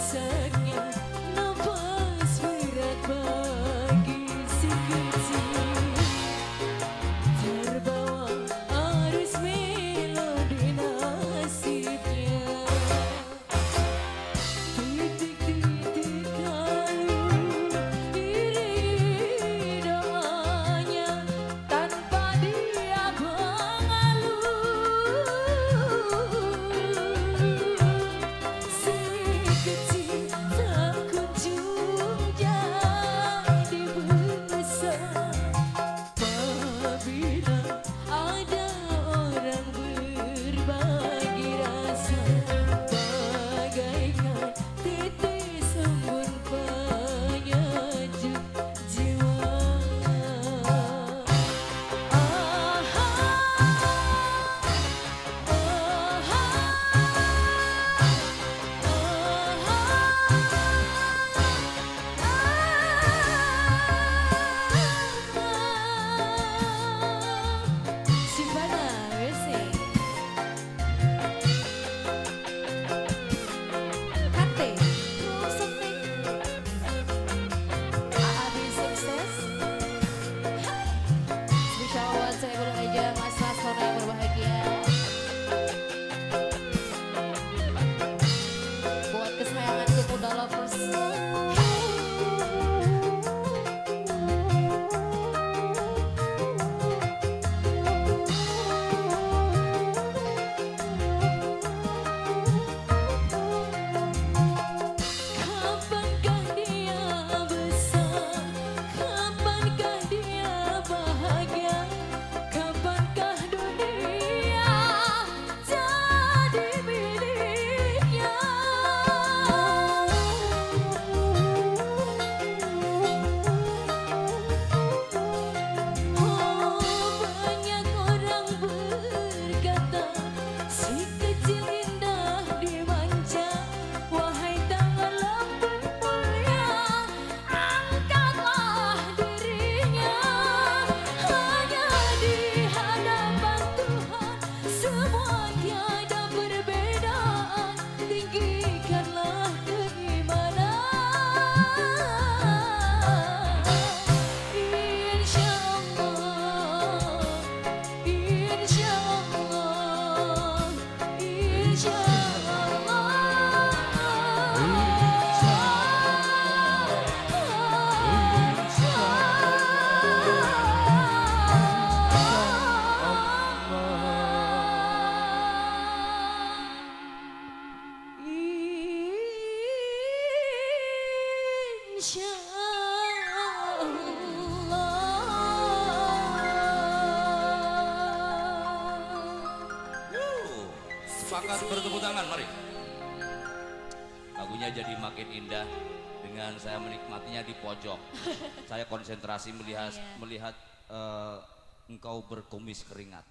Sir. Sepakat bertepuk tangan, mari. Lagunya jadi makin indah dengan saya menikmatinya di pojok. Saya konsentrasi melihat melihat eh, engkau berkumis keringat.